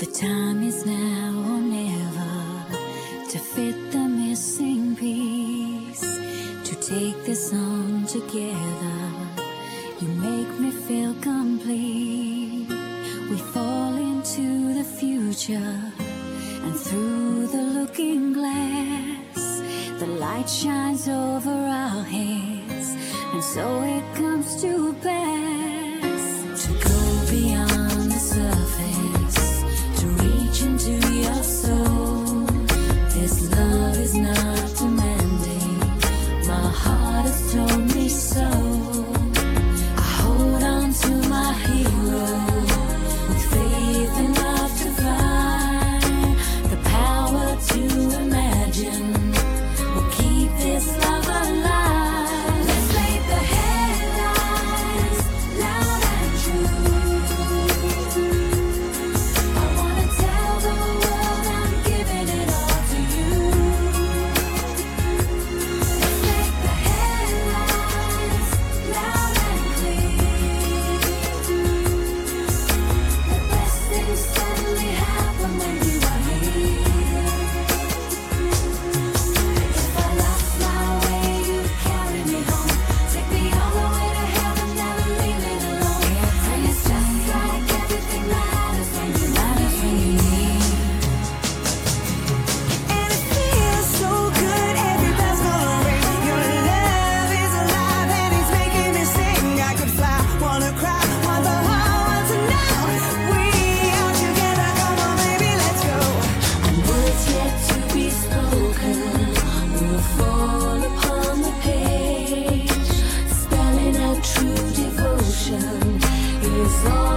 The time is now or never to fit the missing piece, to take this on together. You make me feel complete. We fall into the future, and through the looking glass, the light shines over our heads, and so it comes to so